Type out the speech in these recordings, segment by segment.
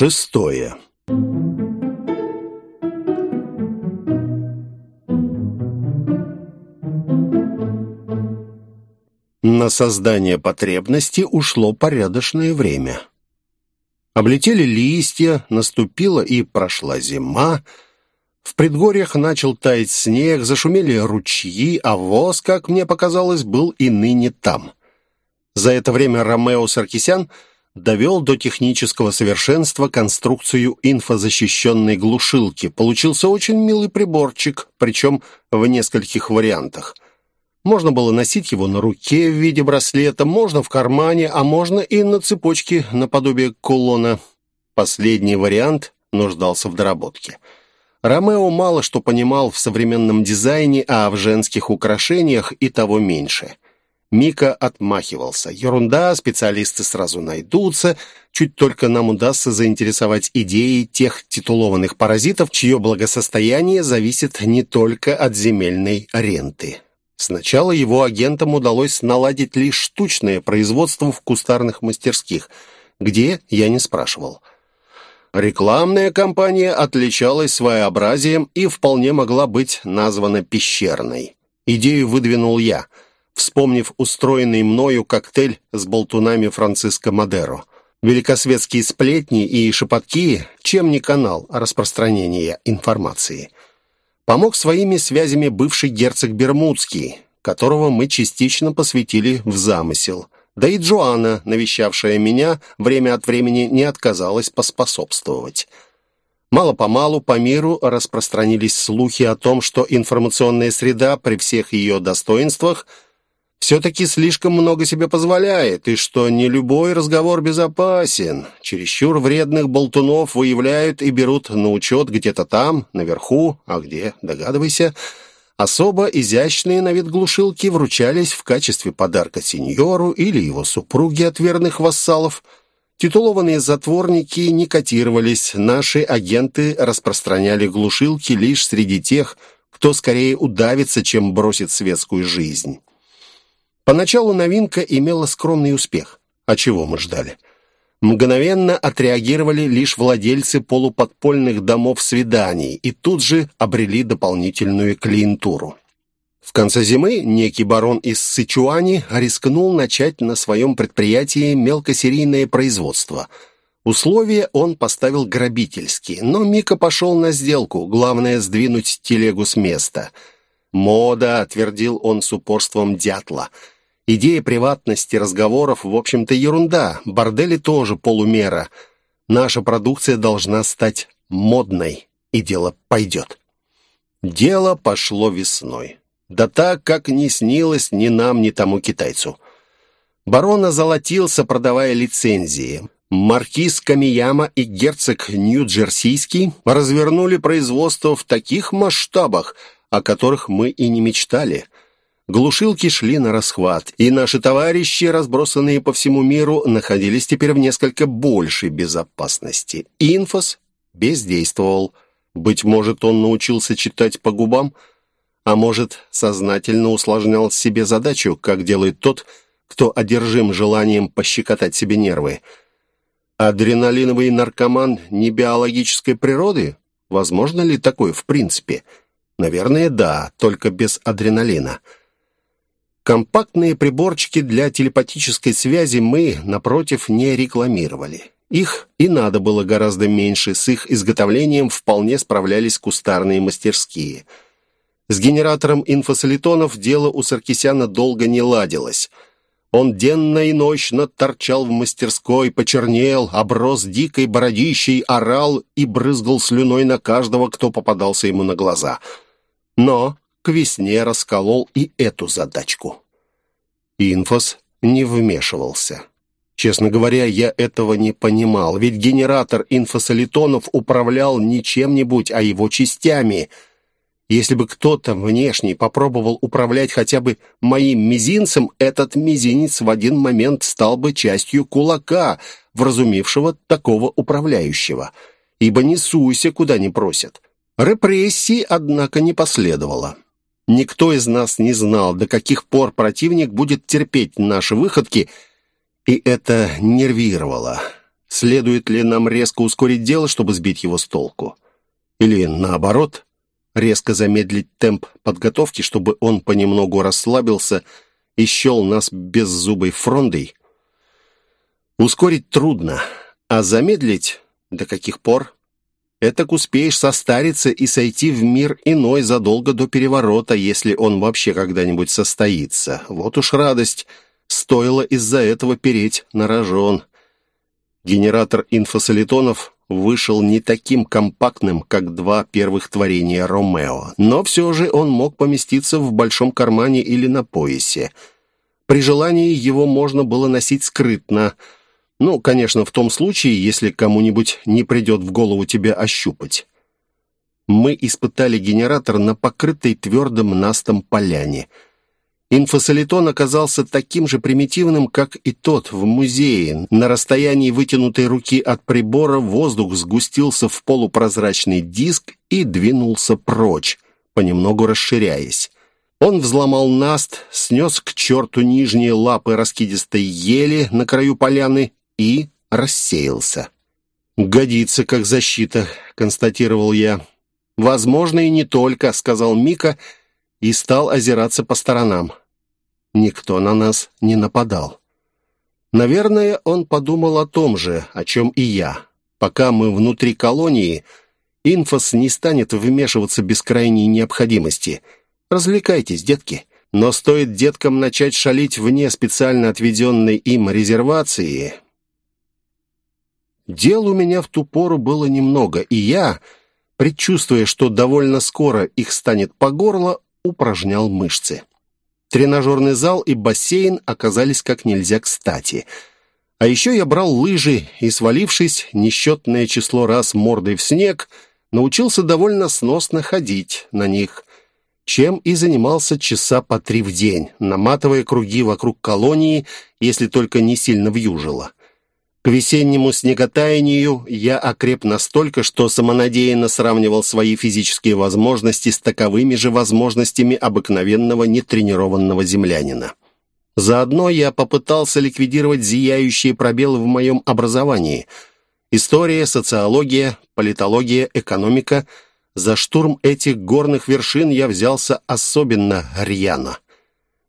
Шестое. На создание потребности ушло порядочное время. Облетели листья, наступила и прошла зима, в предгорьях начал таять снег, зашумели ручьи, а воз, как мне показалось, был и ныне там. За это время Ромео Саркисян довел до технического совершенства конструкцию инфозащищенной глушилки. Получился очень милый приборчик, причем в нескольких вариантах – можно было носить его на руке в виде браслета, можно в кармане, а можно и на цепочке наподобие кулона. Последний вариант нуждался в доработке. Ромео мало что понимал в современном дизайне, а в женских украшениях и того меньше. Мика отмахивался. Ерунда, специалисты сразу найдутся. Чуть только нам удастся заинтересовать идеей тех титулованных паразитов, чье благосостояние зависит не только от земельной ренты. Сначала его агентам удалось наладить лишь штучное производство в кустарных мастерских, где я не спрашивал. Рекламная кампания отличалась своеобразием и вполне могла быть названа пещерной. Идею выдвинул я, вспомнив устроенный мною коктейль с болтунами Франциско Мадеро. Великосветские сплетни и шепотки, чем не канал распространения информации – помог своими связями бывший герцог Бермудский, которого мы частично посвятили в замысел. Да и Джоанна, навещавшая меня, время от времени не отказалась поспособствовать. Мало-помалу по миру распространились слухи о том, что информационная среда при всех ее достоинствах – все-таки слишком много себе позволяет, и что не любой разговор безопасен. Чересчур вредных болтунов выявляют и берут на учет где-то там, наверху, а где, догадывайся. Особо изящные на вид глушилки вручались в качестве подарка сеньору или его супруге от верных вассалов. Титулованные затворники не котировались, наши агенты распространяли глушилки лишь среди тех, кто скорее удавится, чем бросит светскую жизнь. Поначалу новинка имела скромный успех. А чего мы ждали? Мгновенно отреагировали лишь владельцы полуподпольных домов свиданий и тут же обрели дополнительную клиентуру. В конце зимы некий барон из Сычуани рискнул начать на своем предприятии мелкосерийное производство. Условия он поставил грабительские, но Мика пошел на сделку, главное сдвинуть телегу с места. «Мода», — твердил он с упорством дятла — Идея приватности разговоров, в общем-то, ерунда. Бордели тоже полумера. Наша продукция должна стать модной, и дело пойдет. Дело пошло весной. Да так, как не снилось ни нам, ни тому китайцу. Барон озолотился, продавая лицензии. Маркиз Камияма и герцог Нью-Джерсийский развернули производство в таких масштабах, о которых мы и не мечтали – Глушилки шли на расхват, и наши товарищи, разбросанные по всему миру, находились теперь в несколько большей безопасности. Инфос бездействовал. Быть может, он научился читать по губам, а может, сознательно усложнял себе задачу, как делает тот, кто одержим желанием пощекотать себе нервы. Адреналиновый наркоман не биологической природы? Возможно ли такое в принципе? Наверное, да, только без адреналина. Компактные приборчики для телепатической связи мы, напротив, не рекламировали. Их и надо было гораздо меньше, с их изготовлением вполне справлялись кустарные мастерские. С генератором инфосолитонов дело у Саркисяна долго не ладилось. Он денно и ночно торчал в мастерской, почернел, оброс дикой бородищей, орал и брызгал слюной на каждого, кто попадался ему на глаза. Но к весне расколол и эту задачку. Инфос не вмешивался. Честно говоря, я этого не понимал, ведь генератор инфосолитонов управлял не чем-нибудь, а его частями. Если бы кто-то внешний попробовал управлять хотя бы моим мизинцем, этот мизинец в один момент стал бы частью кулака, вразумившего такого управляющего. Ибо не суйся, куда не просят. Репрессии, однако, не последовало. Никто из нас не знал, до каких пор противник будет терпеть наши выходки, и это нервировало. Следует ли нам резко ускорить дело, чтобы сбить его с толку? Или наоборот, резко замедлить темп подготовки, чтобы он понемногу расслабился и щел нас беззубой фрондой? Ускорить трудно, а замедлить до каких пор? Этак успеешь состариться и сойти в мир иной задолго до переворота, если он вообще когда-нибудь состоится. Вот уж радость. Стоило из-за этого переть на рожон. Генератор инфосолитонов вышел не таким компактным, как два первых творения Ромео, но все же он мог поместиться в большом кармане или на поясе. При желании его можно было носить скрытно – ну, конечно, в том случае, если кому-нибудь не придет в голову тебя ощупать. Мы испытали генератор на покрытой твердым настом поляне. Инфосолитон оказался таким же примитивным, как и тот в музее. На расстоянии вытянутой руки от прибора воздух сгустился в полупрозрачный диск и двинулся прочь, понемногу расширяясь. Он взломал наст, снес к черту нижние лапы раскидистой ели на краю поляны и рассеялся. «Годится как защита», — констатировал я. «Возможно, и не только», — сказал Мика и стал озираться по сторонам. Никто на нас не нападал. Наверное, он подумал о том же, о чем и я. Пока мы внутри колонии, инфос не станет вмешиваться без крайней необходимости. Развлекайтесь, детки. Но стоит деткам начать шалить вне специально отведенной им резервации, Дел у меня в ту пору было немного, и я, предчувствуя, что довольно скоро их станет по горло, упражнял мышцы. Тренажерный зал и бассейн оказались как нельзя кстати. А еще я брал лыжи и, свалившись несчетное число раз мордой в снег, научился довольно сносно ходить на них, чем и занимался часа по три в день, наматывая круги вокруг колонии, если только не сильно вьюжило. К весеннему снеготаянию я окреп настолько, что самонадеянно сравнивал свои физические возможности с таковыми же возможностями обыкновенного нетренированного землянина. Заодно я попытался ликвидировать зияющие пробелы в моем образовании. История, социология, политология, экономика. За штурм этих горных вершин я взялся особенно рьяно.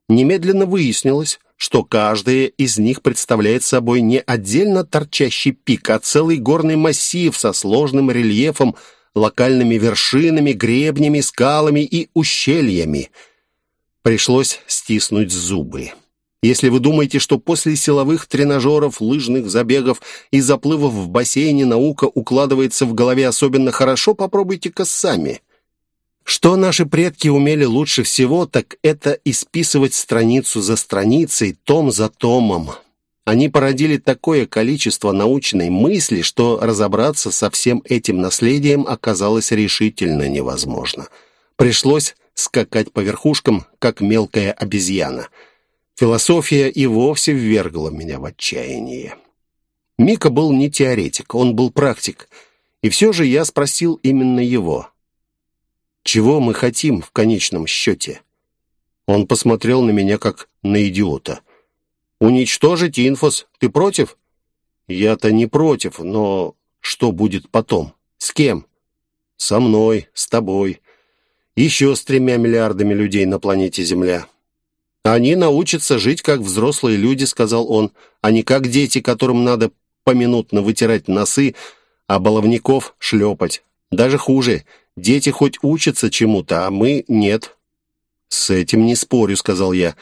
Немедленно выяснилось, что каждая из них представляет собой не отдельно торчащий пик, а целый горный массив со сложным рельефом, локальными вершинами, гребнями, скалами и ущельями. Пришлось стиснуть зубы. Если вы думаете, что после силовых тренажеров, лыжных забегов и заплывов в бассейне наука укладывается в голове особенно хорошо, попробуйте-ка сами. Что наши предки умели лучше всего, так это исписывать страницу за страницей, том за томом. Они породили такое количество научной мысли, что разобраться со всем этим наследием оказалось решительно невозможно. Пришлось скакать по верхушкам, как мелкая обезьяна. Философия и вовсе ввергла меня в отчаяние. Мика был не теоретик, он был практик. И все же я спросил именно его. Чего мы хотим в конечном счете? Он посмотрел на меня, как на идиота. «Уничтожить инфос. Ты против?» «Я-то не против, но что будет потом? С кем?» «Со мной, с тобой. Еще с тремя миллиардами людей на планете Земля». «Они научатся жить как взрослые люди», — сказал он, «а не как дети, которым надо поминутно вытирать носы, а баловников шлепать. Даже хуже — Дети хоть учатся чему-то, а мы нет». «С этим не спорю», — сказал я.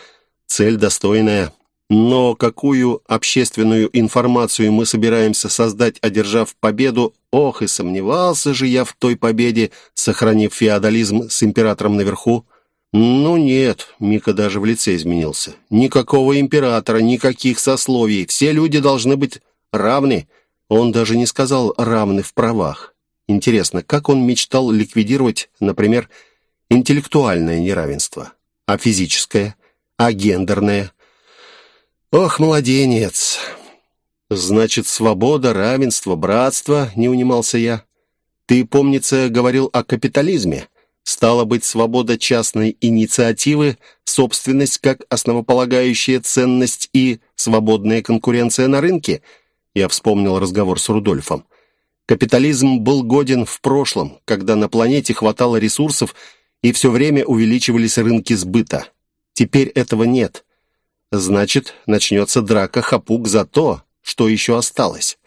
«Цель достойная. Но какую общественную информацию мы собираемся создать, одержав победу? Ох, и сомневался же я в той победе, сохранив феодализм с императором наверху». «Ну нет», — Мика даже в лице изменился. «Никакого императора, никаких сословий. Все люди должны быть равны». Он даже не сказал «равны в правах». Интересно, как он мечтал ликвидировать, например, интеллектуальное неравенство, а физическое, а гендерное? Ох, младенец! Значит, свобода, равенство, братство, не унимался я. Ты, помнится, говорил о капитализме. Стало быть, свобода частной инициативы, собственность как основополагающая ценность и свободная конкуренция на рынке. Я вспомнил разговор с Рудольфом. Капитализм был годен в прошлом, когда на планете хватало ресурсов и все время увеличивались рынки сбыта. Теперь этого нет. Значит, начнется драка хапук за то, что еще осталось.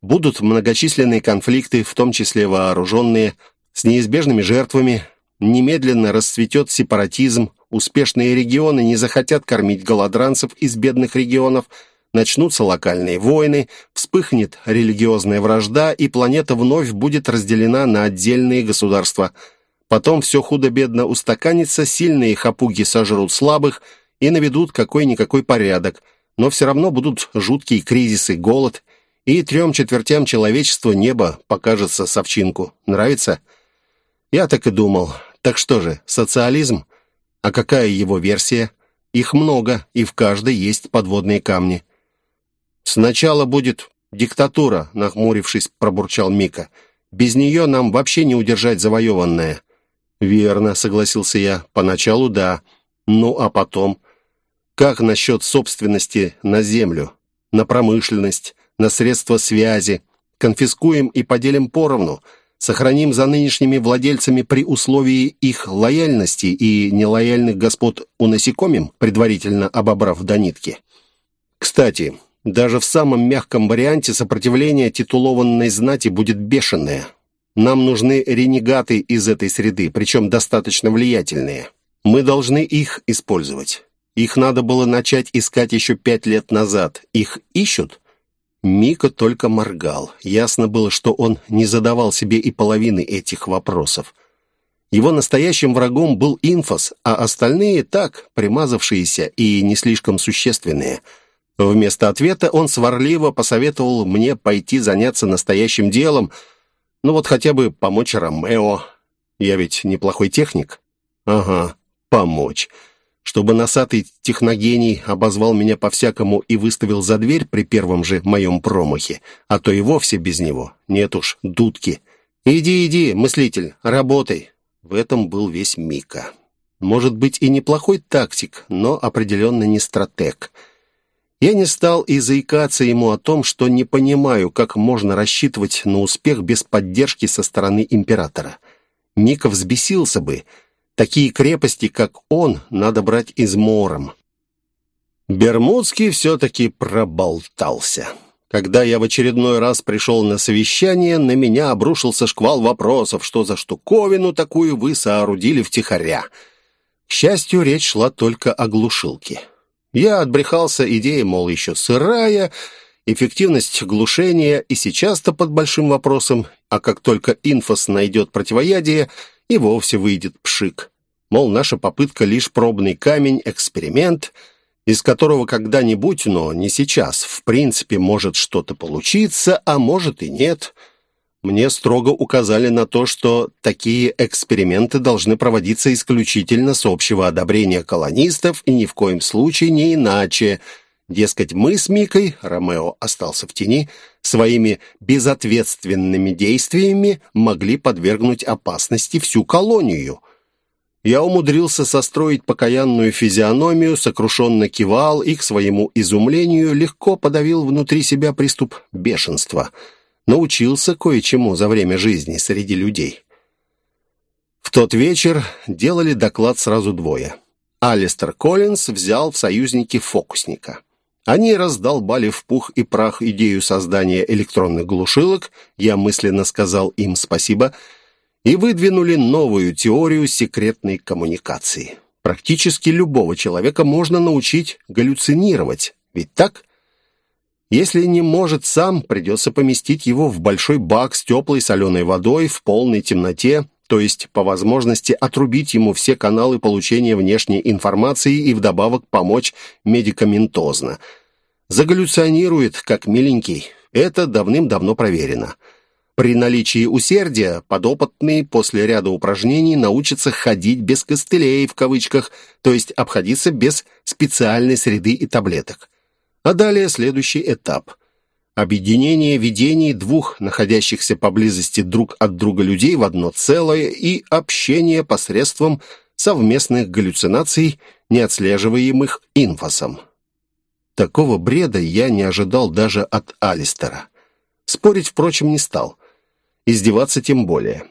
Будут многочисленные конфликты, в том числе вооруженные, с неизбежными жертвами. Немедленно расцветет сепаратизм, успешные регионы не захотят кормить голодранцев из бедных регионов – начнутся локальные войны, вспыхнет религиозная вражда, и планета вновь будет разделена на отдельные государства. Потом все худо-бедно устаканится, сильные хапуги сожрут слабых и наведут какой-никакой порядок, но все равно будут жуткие кризисы, голод, и трем четвертям человечества небо покажется совчинку. Нравится? Я так и думал. Так что же, социализм? А какая его версия? Их много, и в каждой есть подводные камни. «Сначала будет диктатура», — нахмурившись, пробурчал Мика. «Без нее нам вообще не удержать завоеванное». «Верно», — согласился я. «Поначалу да. Ну, а потом...» «Как насчет собственности на землю, на промышленность, на средства связи? Конфискуем и поделим поровну. Сохраним за нынешними владельцами при условии их лояльности и нелояльных господ унасекомим, предварительно обобрав до нитки. Кстати, даже в самом мягком варианте сопротивление титулованной знати будет бешеное. Нам нужны ренегаты из этой среды, причем достаточно влиятельные. Мы должны их использовать. Их надо было начать искать еще пять лет назад. Их ищут?» Мика только моргал. Ясно было, что он не задавал себе и половины этих вопросов. Его настоящим врагом был инфос, а остальные так, примазавшиеся и не слишком существенные – Вместо ответа он сварливо посоветовал мне пойти заняться настоящим делом, ну вот хотя бы помочь Ромео. Я ведь неплохой техник. Ага, помочь. Чтобы носатый техногений обозвал меня по-всякому и выставил за дверь при первом же моем промахе, а то и вовсе без него. Нет уж, дудки. Иди, иди, мыслитель, работай. В этом был весь Мика. Может быть и неплохой тактик, но определенно не стратег. Я не стал и заикаться ему о том, что не понимаю, как можно рассчитывать на успех без поддержки со стороны императора. Ника взбесился бы. Такие крепости, как он, надо брать измором. Бермудский все-таки проболтался. Когда я в очередной раз пришел на совещание, на меня обрушился шквал вопросов, что за штуковину такую вы соорудили втихаря. К счастью, речь шла только о глушилке. Я отбрехался идеей, мол, еще сырая, эффективность глушения и сейчас-то под большим вопросом, а как только инфос найдет противоядие, и вовсе выйдет пшик. Мол, наша попытка лишь пробный камень, эксперимент, из которого когда-нибудь, но не сейчас, в принципе, может что-то получиться, а может и нет – мне строго указали на то, что такие эксперименты должны проводиться исключительно с общего одобрения колонистов и ни в коем случае не иначе. Дескать, мы с Микой, Ромео остался в тени, своими безответственными действиями могли подвергнуть опасности всю колонию. Я умудрился состроить покаянную физиономию, сокрушенно кивал и, к своему изумлению, легко подавил внутри себя приступ бешенства – научился кое-чему за время жизни среди людей. В тот вечер делали доклад сразу двое. Алистер Коллинз взял в союзники фокусника. Они раздолбали в пух и прах идею создания электронных глушилок, я мысленно сказал им спасибо, и выдвинули новую теорию секретной коммуникации. Практически любого человека можно научить галлюцинировать, ведь так? Если не может сам, придется поместить его в большой бак с теплой соленой водой в полной темноте, то есть, по возможности, отрубить ему все каналы получения внешней информации и вдобавок помочь медикаментозно. Загаллюционирует, как миленький. Это давным-давно проверено. При наличии усердия подопытный после ряда упражнений научится ходить без костылей, в кавычках, то есть обходиться без специальной среды и таблеток. А далее следующий этап. Объединение видений двух находящихся поблизости друг от друга людей в одно целое и общение посредством совместных галлюцинаций, не отслеживаемых инфосом. Такого бреда я не ожидал даже от Алистера. Спорить, впрочем, не стал. Издеваться тем более.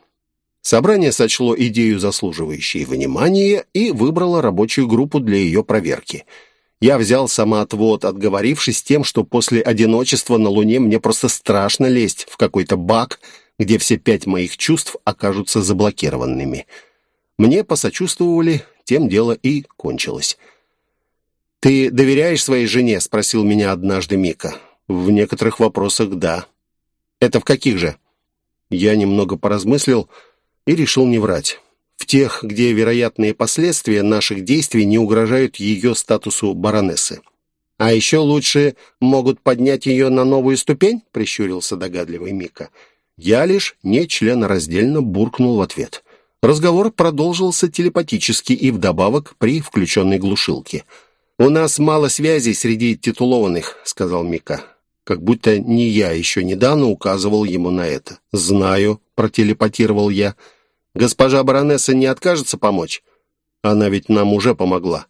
Собрание сочло идею заслуживающей внимания и выбрало рабочую группу для ее проверки. Я взял самоотвод, отговорившись тем, что после одиночества на Луне мне просто страшно лезть в какой-то бак, где все пять моих чувств окажутся заблокированными. Мне посочувствовали, тем дело и кончилось. «Ты доверяешь своей жене?» — спросил меня однажды Мика. «В некоторых вопросах да». «Это в каких же?» Я немного поразмыслил и решил не врать. В тех, где вероятные последствия наших действий не угрожают ее статусу баронессы. «А еще лучше могут поднять ее на новую ступень?» — прищурился догадливый Мика. Я лишь нечленораздельно буркнул в ответ. Разговор продолжился телепатически и вдобавок при включенной глушилке — «У нас мало связей среди титулованных», — сказал Мика. Как будто не я еще недавно указывал ему на это. «Знаю», — протелепатировал я. «Госпожа баронесса не откажется помочь? Она ведь нам уже помогла».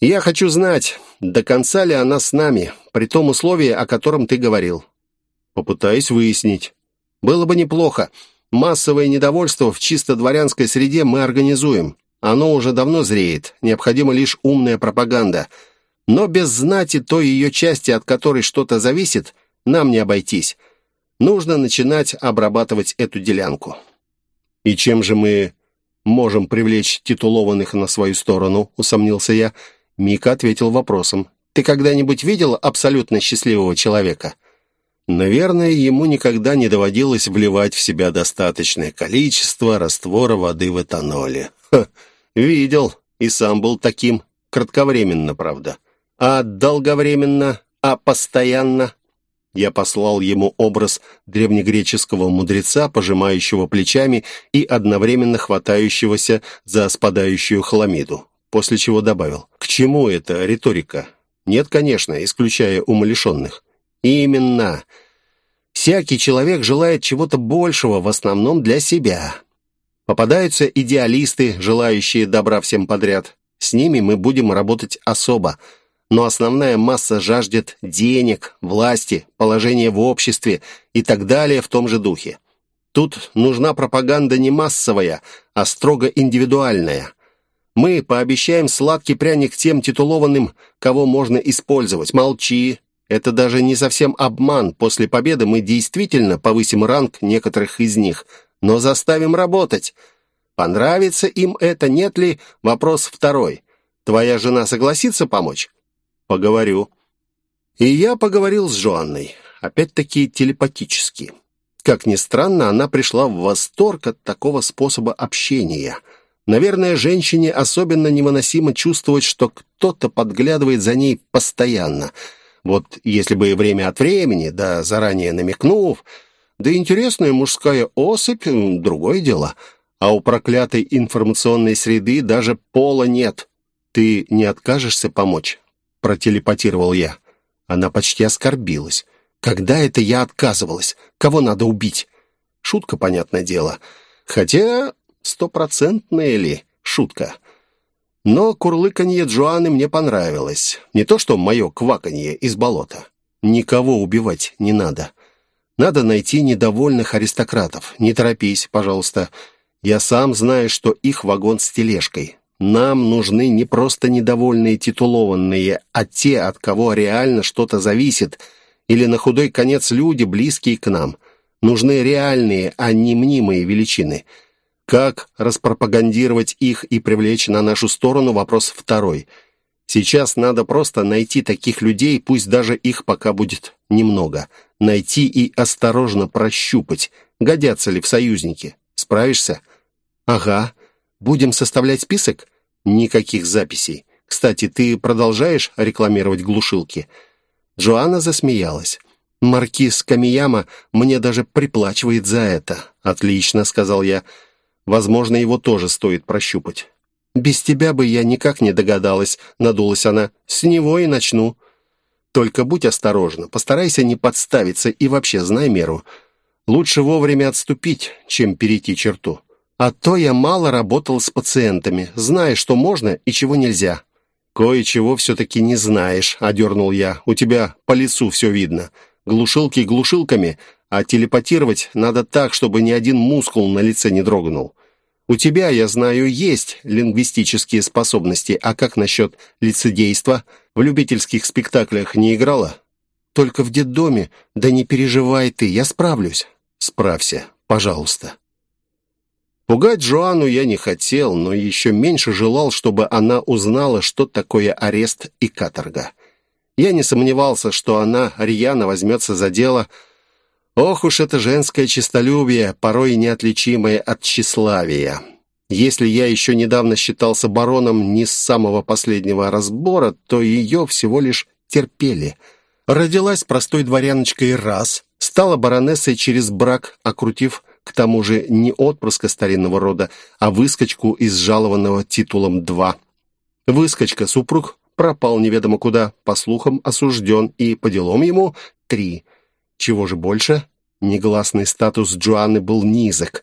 «Я хочу знать, до конца ли она с нами, при том условии, о котором ты говорил». «Попытаюсь выяснить. Было бы неплохо. Массовое недовольство в чисто дворянской среде мы организуем. Оно уже давно зреет, необходима лишь умная пропаганда. Но без знати той ее части, от которой что-то зависит, нам не обойтись. Нужно начинать обрабатывать эту делянку. И чем же мы можем привлечь титулованных на свою сторону, усомнился я. Мика ответил вопросом. Ты когда-нибудь видел абсолютно счастливого человека? Наверное, ему никогда не доводилось вливать в себя достаточное количество раствора воды в этаноле. Ха, «Видел. И сам был таким. Кратковременно, правда. А долговременно? А постоянно?» Я послал ему образ древнегреческого мудреца, пожимающего плечами и одновременно хватающегося за спадающую хламиду, после чего добавил, «К чему эта риторика?» «Нет, конечно, исключая умалишенных». «Именно. Всякий человек желает чего-то большего, в основном для себя. Попадаются идеалисты, желающие добра всем подряд. С ними мы будем работать особо. Но основная масса жаждет денег, власти, положения в обществе и так далее в том же духе. Тут нужна пропаганда не массовая, а строго индивидуальная. Мы пообещаем сладкий пряник тем титулованным, кого можно использовать. Молчи. Это даже не совсем обман. После победы мы действительно повысим ранг некоторых из них – но заставим работать. Понравится им это, нет ли, вопрос второй. Твоя жена согласится помочь? Поговорю. И я поговорил с Жоанной, опять-таки телепатически. Как ни странно, она пришла в восторг от такого способа общения. Наверное, женщине особенно невыносимо чувствовать, что кто-то подглядывает за ней постоянно. Вот если бы время от времени, да заранее намекнув, да интересная мужская особь — другое дело. А у проклятой информационной среды даже пола нет. Ты не откажешься помочь?» — протелепатировал я. Она почти оскорбилась. «Когда это я отказывалась? Кого надо убить?» Шутка, понятное дело. Хотя стопроцентная ли шутка? Но курлыканье Джоанны мне понравилось. Не то что мое кваканье из болота. Никого убивать не надо. Надо найти недовольных аристократов. Не торопись, пожалуйста. Я сам знаю, что их вагон с тележкой. Нам нужны не просто недовольные титулованные, а те, от кого реально что-то зависит, или на худой конец люди, близкие к нам. Нужны реальные, а не мнимые величины. Как распропагандировать их и привлечь на нашу сторону – вопрос второй. Сейчас надо просто найти таких людей, пусть даже их пока будет немного – найти и осторожно прощупать, годятся ли в союзники. Справишься? Ага. Будем составлять список? Никаких записей. Кстати, ты продолжаешь рекламировать глушилки? Джоанна засмеялась. «Маркиз Камияма мне даже приплачивает за это». «Отлично», — сказал я. «Возможно, его тоже стоит прощупать». «Без тебя бы я никак не догадалась», — надулась она. «С него и начну». Только будь осторожна, постарайся не подставиться и вообще знай меру. Лучше вовремя отступить, чем перейти черту. А то я мало работал с пациентами, зная, что можно и чего нельзя. «Кое-чего все-таки не знаешь», — одернул я. «У тебя по лицу все видно. Глушилки глушилками, а телепатировать надо так, чтобы ни один мускул на лице не дрогнул. У тебя, я знаю, есть лингвистические способности, а как насчет лицедейства? В любительских спектаклях не играла?» «Только в детдоме. Да не переживай ты, я справлюсь». «Справься, пожалуйста». Пугать Джоанну я не хотел, но еще меньше желал, чтобы она узнала, что такое арест и каторга. Я не сомневался, что она рьяно возьмется за дело. Ох уж это женское честолюбие, порой неотличимое от тщеславия. Если я еще недавно считался бароном не с самого последнего разбора, то ее всего лишь терпели. Родилась простой дворяночкой раз, стала баронессой через брак, окрутив к тому же не отпрыска старинного рода, а выскочку из жалованного титулом два. Выскочка, супруг, пропал неведомо куда, по слухам осужден, и по делам ему три. Чего же больше? Негласный статус Джоанны был низок.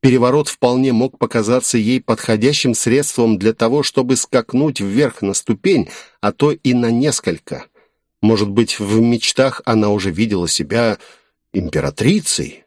Переворот вполне мог показаться ей подходящим средством для того, чтобы скакнуть вверх на ступень, а то и на несколько. Может быть, в мечтах она уже видела себя императрицей?